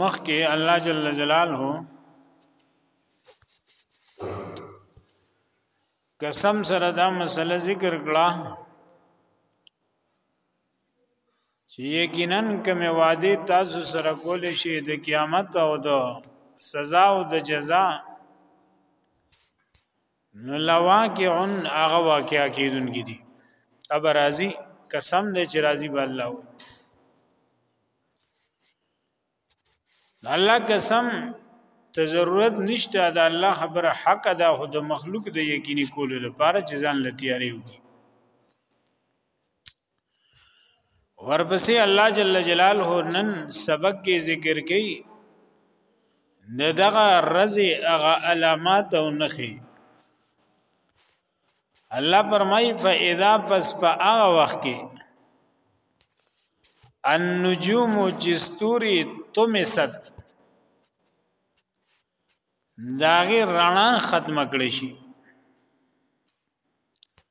مخکې الله جل جلاله قسم سره دا مسله ذکر کړه چې یقینا کوم وعده تاسو سره کول شي د قیامت او د سزا او د جزا نو لواقعن هغه واقعا کیدونکې دي اب راضی قسم دې چې راضی به الله وي الله قسم ته ضرورت نشته دا الله خبره حق ده خو د مخلوق د یقیني کولو لپاره چې ځان لتیاري وکړي ورپسې الله جل جلاله نن سبق کې ذکر کړي د دغه رزي هغه علامات او نخي الله فرمای فاذا فسفا هغه وخت کې النجوم جستوري تمست داغه رڼا ختم کړی شي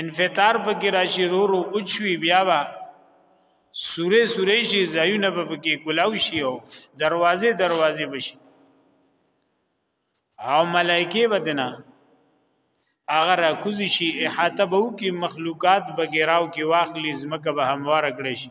انفطار پکې راشي رورو اوچوي بیا با سوره سوره شي زایونه په پکې کولاو شي او دروازه دروازه بشي او ملائکه بدنا اگر کوز شي احاطه به کی مخلوقات بغیراو کې واخلي زمکه به هموار کړی شي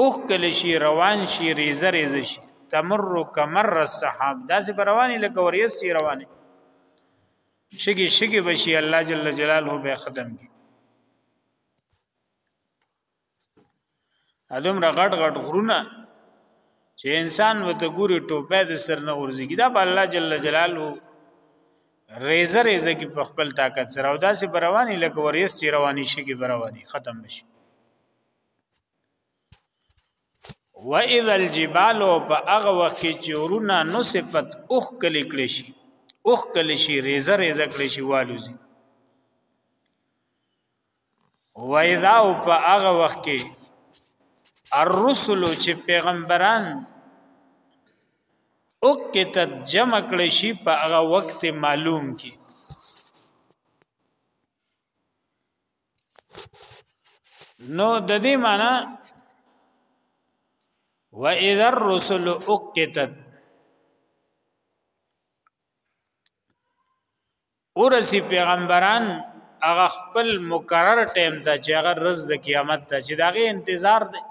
اوخکل شي روان شي ریزه ریزه شي تمر کمر السحاب داسې برواني لکه وریس شي رواني شګي شګي بشي الله جل جلاله به ختم کی ادم را غټ غټ غرونه چې انسان وته ګوري ټوپه د سر نه ورځي دا په الله جل جلاله ریزه ریزه کې په خپل طاقت سره او داسې برواني لکه وریس چې رواني شي کې برواني ختم بشي و اذا الجبال په هغه وخت کې چې ورونه نو صفت اوخ کلی کړی شي اوخ کلی شي ریزه ریزه کړی شي والوزي و اذا په هغه وخت کې الرسل چې پیغمبران او کتت جمع کړی شي په هغه وخت معلوم کې نو د دې معنی و اذا الرسل اقتت ورسی پیغمبران هغه خپل مقرر ټیم ته چې هغه رز د قیامت ته چې داغه انتظار دی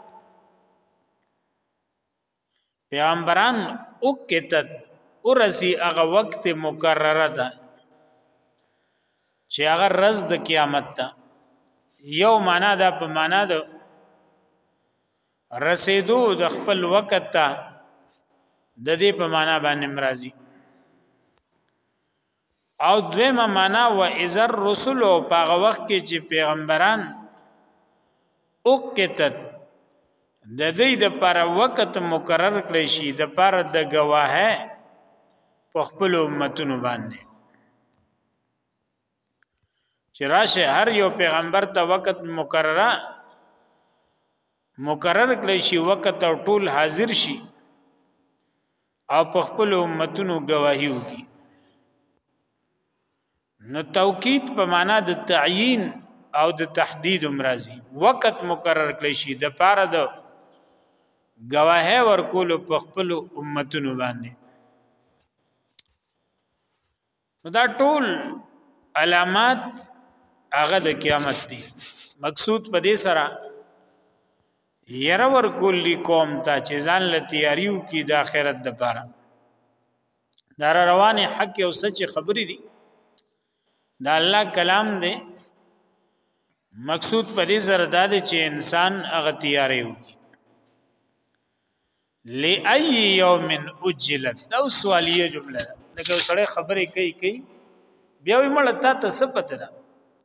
پیغمبران او کتت ورسی هغه وخت مقرره ده چې هغه رز د قیامت ده یو معنا ده په معنا ده رسیدو د خپل وخت ته د دې په معنا باندې مرضی او دویمه معنا و اذر رسول او پاغه وخت کې چې پیغمبران او کتت د دې د پر وخت مقرر کړی شي د پر د گواه په خپل امتونو باندې چې راشه هر یو پیغمبر ته وخت مقرره مقرر کړی شي وخت او ټول حاضر شي او په خپل امتونو گواهی وکي نو توکید په معنا د تعیین او د تحدید امراضی وقت مقرر کړی شي د پاره د گواهه ورکول په خپل امتونو باندې نو دا ټول علامات هغه د قیامت دي مقصود په دې سره ير ور کلی قوم ته چې ځان له تیاریو کې د آخرت د پاره دا روان حق او سچ خبرې دي دا الله کلام دی مقصود په دې سره دا دی چې انسان هغه تیارې وکړي لای یوم اجلت دا سوالیه جمله ده لکه سره خبرې کوي کوي بیا وی مړه تا ته څه پته ده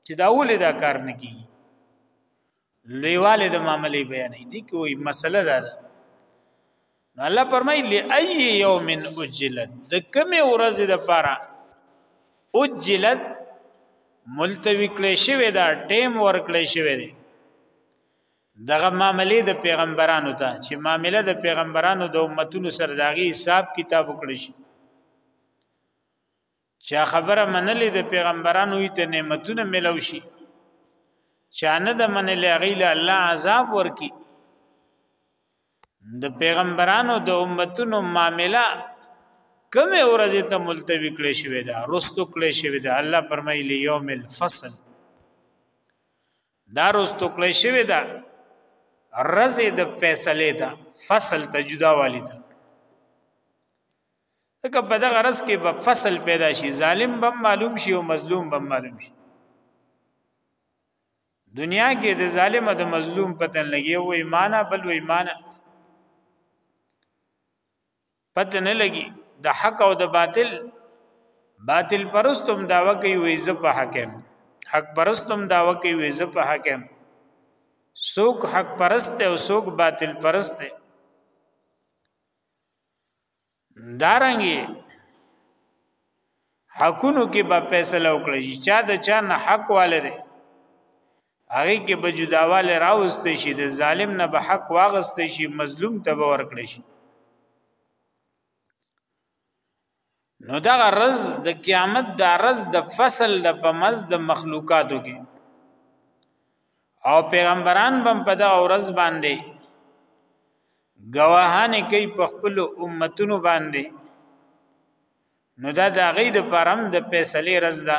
چې دا ولې دا کار نه کیږي لویواله د معاملې بیانې دي کې وی مسله ده نو الله پرمای لای یوم اجلت د کومه ورځ د پاره اجلت ملتوی کړی شوی دا ټیم ور کړی شوی دی دغه معاملې د پیغمبرانو ته چې معامله د پیغمبرانو د امتونو سره داغي حساب کتاب وکړي شي چا خبره منلې د پیغمبرانو یې ته نعمتونه ملو شي چا نه د منلې غیل الله عذاب ورکي د پیغمبرانو د امتونو معامله کمه ورځ ته ملتوی کړی شوی دا رستو کړی شوی دا الله فرمایلی یوم الفصل دا روز توکلی شوی دا رز د فیصله دا فصل ته جدا والی دا که په دغه رز کې به فصل پیدا شي ظالم به معلوم شي او مظلوم به معلوم شي دنیا کې د ظالم او د مظلوم پتن لګي او ایمانه بل و ایمانه پته نه لګي د حق او د باطل باطل پرستم دا وکی وی ز په حکم حق پرستم دا وکی وی ز په حکم سوک حق پرست او سوک باطل پرست دارنګي حقونو کې به فیصله وکړي چې چا د چا نه حق والده هغه کې به جداواله راوست شي د ظالم نه به حق واغست شي مظلوم ته به ورکړي شي نو دا رز د قیامت دا رز د فصل د پمز د مخلوقاتو کې او پیغمبران بم په دا ورځ باندې گواهان کوي په خپل امتونو باندې نو دا د غي د پرم د فیصله رز ده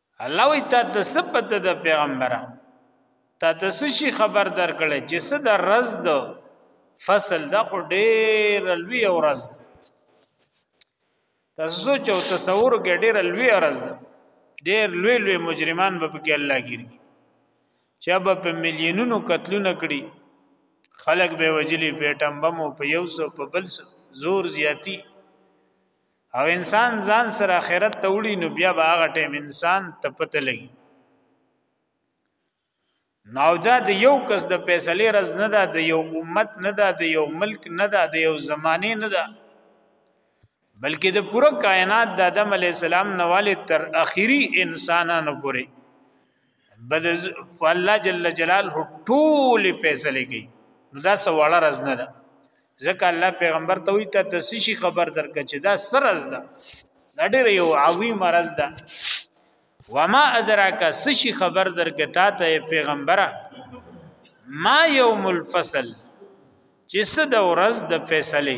الله وی تا ته سپته د پیغمبره تا ته شي خبر درکړي چې څه د رز د فصل د خو ډېر لوی او رز تاسو چې تصور کې ډېر لوی رز ډېر لوی لوی مجرمان به پکې الله ګیری چې اب په ملیونونو قتلونه کړی خلک به وجلی پیټم بمو په یو سو په بل سو زور زیاتی او انسان ځان سره آخرت ته وړي نو بیا به هغه ټیم انسان ته پته لګي نو دا د یو کس د فیصله رز نه ده د یو امت نه ده د یو ملک نه ده د یو زمانه نه ده بلکې د پوره کائنات د آدم علی السلام نواله تر اخیری انسانانو پورې بل الله جل جلاله ټول فیصله کوي نو دا سواله رز نه ده ځکه الله پیغمبر ته وی ته د سشي خبر درک چې دا سرز ده دا ډېر یو عظیم رز ده وما ادراک سشي خبر درک تا ته پیغمبره ما یوم الفصل چې څه د ورځ د فیصله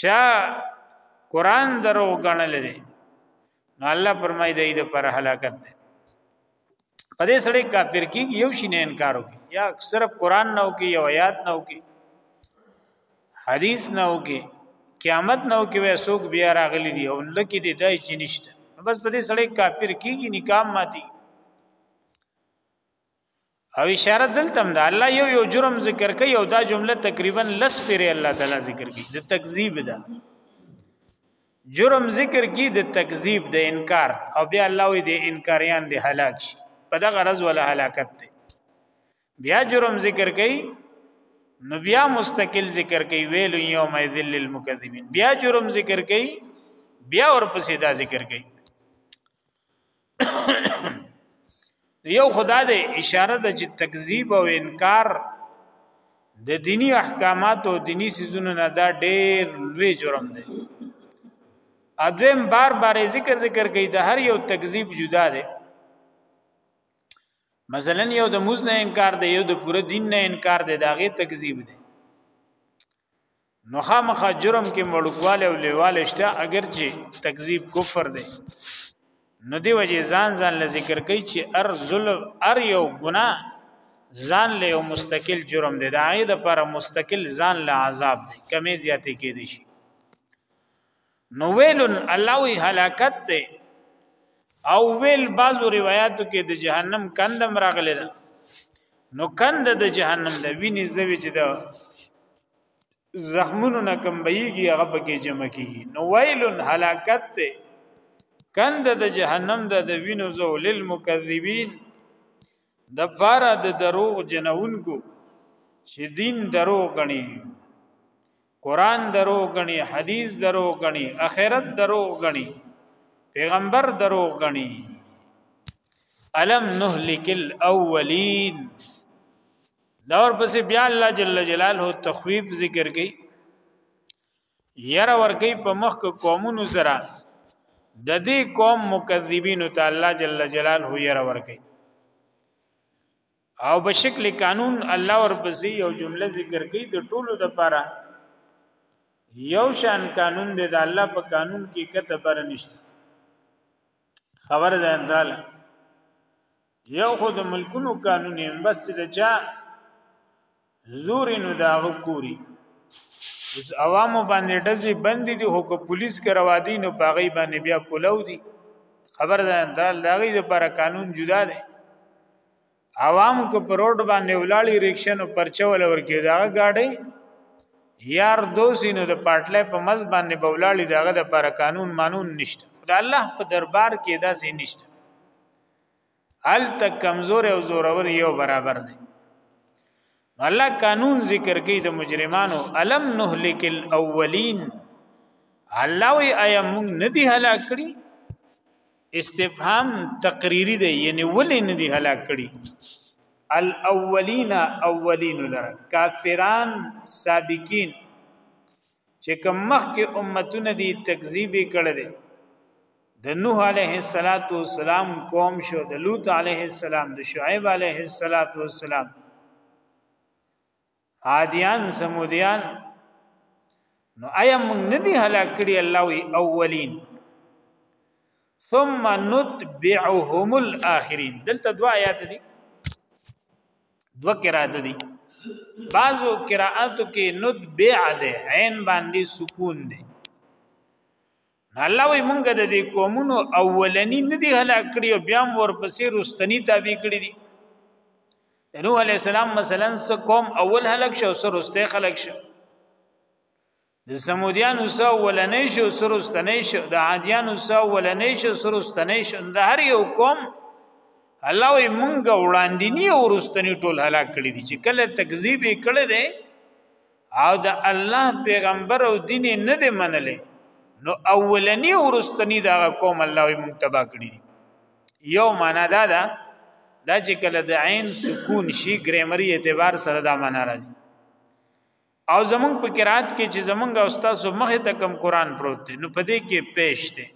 چا قران درو غنل دي نو الله فرمای دی د پر هلاکت ده په دې سړی کافر کی یو شي نه انکار وکي یا صرف قران نه وکي یو آیات نه وکي حدیث نه وکي قیامت نه وکي وې سوق بیا راغلي دی او لکه دې دای چې نشته بس په دې سړی کافر کیږي نکام ماتي او اشاره دلته هم ده الله یو یو جرم ذکر کوي او دا جمله تقریبا لس پیری الله تعالی ذکر کوي د تکذیب ده جرم ذکر کی د تکذیب د انکار او بیا الله وی د انکاریان د هلاک شي په دا غرض ولا هلاکت ده بیا جرم ذکر کوي نو بیا مستقل ذکر کوي ویل یوم ذل للمکذبین بیا جرم ذکر کوي بیا ورپسې دا ذکر کوي یو خدا د اشاره د چې تکذیب او انکار د دینی احکامات او دینی سيزونو نه دا ډېر لوی جرم دی اځم بار بار ذکر ذکر کوي د هر یو تکذیب جدا دی مثلا یو د موز نه انکار دی یو د پوره دین نه انکار دی داغه تکذیب دی نو خامخا جرم کې مړکواله او لیواله شته اگر چې تکذیب کفر دی نو دی وجه ځان ځان ل ذکر کوي چې ار ظلم ار یو ګنا ځان له یو مستقل جرم دی دا غي د پر مستقل ځان له عذاب دی کمی زیاتې کې دي شي نو ویل الله وی هلاکت ته او ویل بعضو روایتو کې د جهنم کندم راغلی ده نو کند د جهنم د ویني زوی چې ده زخمونو نه کم بهيږي هغه پکې جمع کیږي نو ویل هلاکت ته کند د جهنم د وینو زو للمکذبین د فاره د دروغ جنونکو چې دین درو غني قران درو غني حدیث درو غني اخرت درو غني پیغمبر درو غني الم نهلك الاولين دا ور پسې بیا الله جل جلاله تخویف ذکر کړي یره ور کوي په مخ قومونو سره د دې قوم مکذبین ته الله جل جلاله یره ور کوي او بشکل قانون الله ورپسې یو جمله ذکر کړي د ټولو د پاره یو شان قانون دی د الله په قانون کې کته بر نشته خبر ده انداله یو خو د ملکونو قانون هم بس د چا زوري نو دا غکوري اوس عوامو باندې دزي بند دي هو که پولیس کروا دي نو پاغي باندې بیا کولاو دي خبر ده داغي لپاره قانون جدا دی عوام کو پر روډ باندې ولاړی ریکشن او پرچا ول ورکی دا گاډي یار دوسینو د پټلې په مز باندې بولاړی داغه د پر قانون مانون نشته خدای الله په دربار کې دا سي نشته ال تک کمزور او زورور یو برابر دی الله قانون ذکر کوي د مجرمانو الم نهلک الاولین الله وی ایا موږ ندی هلاک کړی استفهام تقریری دی یعنی ولې ندی هلاک کړی الاولین اولین لره کافران سابقین چې کوم مخکې امتونه دي تکذیب کړي دي د نوح علیه السلام قوم شو د لوط علیه السلام د شعیب علیه السلام عادیان سمودیان نو ایا موږ نه دي هلاک کړي الله وی اولین ثم نتبعهم الاخرین دلته دوا آیات دي دو قرات دي بعضو قراتو کې ند بیع ده عین باندې سکون ده الله وي مونږ د دې قومونو اولنی نه دي هلاک کړی او بیا ور پسې رستنی تابع کړی دي نوح علی السلام مثلا څه قوم اول هلاک شو سر رسته خلق شو د سمودیانو سو ولنې شو سرستنې شو د عادیانو سو ولنې شو سرستنې شو د هر یو قوم الله وي مونږ وړاندې نه ورستنی ټول هلاک کړی دي چې کله تکذیب کړي دي او د الله پیغمبر او دین نه دی منلې نو اولنی ورستنی دا قوم الله وي مونږ تبا کړی دي یو معنا دا ده دا چې کله د عین سکون شي ګرامري اعتبار سره دا معنا راځي او زمونږ په قرات کې چې زمونږ استاد مخه ته کم قران پروت دی نو پدې کې پېښ دی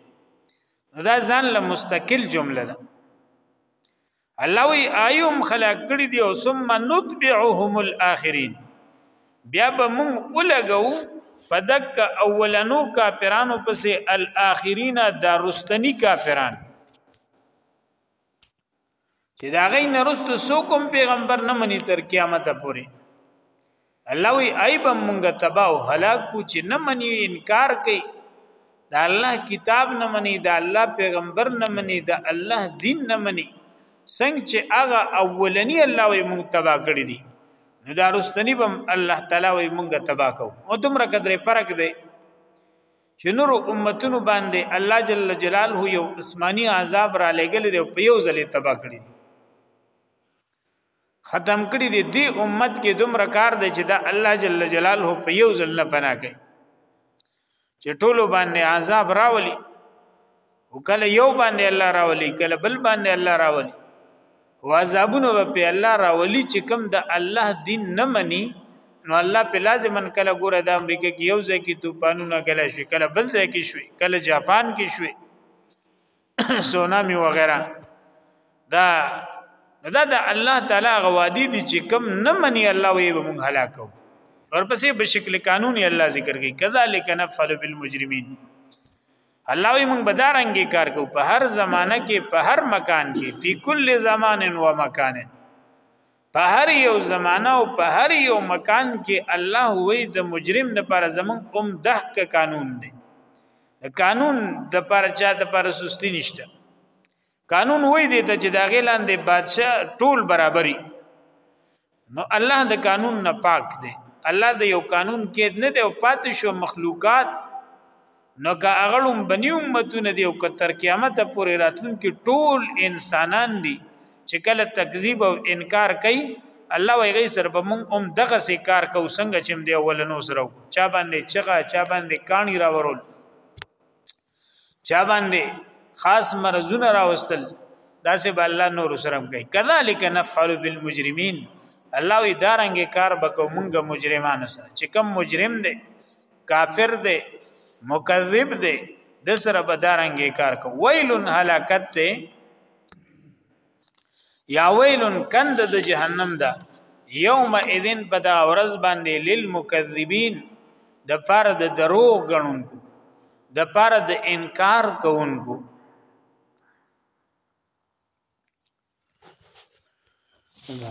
دا ځان له مستقل جمله ده الله وی ايوم خلق کړی دی او ثم نتبعهم الاخرين بیا به مونږ ولګو پدک اولنو کافرانو پسې الاخرین دا رستنی کافران چې دا غي نرست سو کوم پیغمبر نه مني تر قیامت پورې الله وی ایب مونږه تبا او هلاک کو چې نه مني انکار کوي دا الله کتاب نه مني دا الله پیغمبر نه مني دا الله دین نه مني څنګه چې هغه اولنی الله وی مونږ تبا کړی دي نو دا رستنی بم الله تعالی وی مونږه تبا کو او دومره قدرې فرق دی چې نور امتونو باندې الله جل جلاله یو اسماني عذاب را لګل دی په یو ځلې تبا کړی ختم کړی دی دی امت کې دومره کار دی چې دا الله جل جلاله په یو ځل نه پناه کوي چې ټولو باندې عذاب راولي وکله یو باندې الله راولي کله بل باندې الله راولي وعذابونه په الله راولي چې کوم د الله دین نه مني نو الله په لازمن کله ګوره د امریکا کې یو ځای کې توپانونه کله شي کله بل ځای کې شوي کله جاپان کې شوي سونامي وغیرہ دا دا د الله تعالی غوادي دي چې کم نه مني الله وي به مونږ هلاکو ورپسې په شکل قانوني الله ذکر کوي کذالک نفعل بالمجرمین الله وی موږ بدارنګي کار کو په هر زمانہ کې په هر مکان کې په کل زمان و مکان په هر یو زمانہ او په هر یو مکان کې الله وی د مجرم د پر زمون قوم دحق قانون دی قانون د پر چا د پر سستی نشته قانون وی دی ته چې دا غلاندې بادشاہ ټول برابرۍ نو الله د قانون نه پاک دی الله د یو قانون کې نه دی او پاتې شو مخلوقات نو که اغلم بنی امتونه دی او که تر قیامت پورې راتلونکي ټول انسانان دي چې کله تکذیب او انکار کوي الله وایي سر په مونږ هم دغه سي کار کو څنګه چې دی اولنو سره چا باندې چغه چا باندې کانی راورول چا باندې خاص مرزونه راوستل داسې به الله نور سره کوي کذالک نفعل بالمجرمین الله وی دارنګ کار بکو مونږ مجرمانو سره چې کم مجرم دی کافر دی مکذب دی د سره به دارنګ کار کو ویل هلاکت دی یا ویلن کند د جهنم ده یوم اذن په دا ورځ باندې للمکذبین د پار د درو غنونکو د پار د انکار کوونکو دا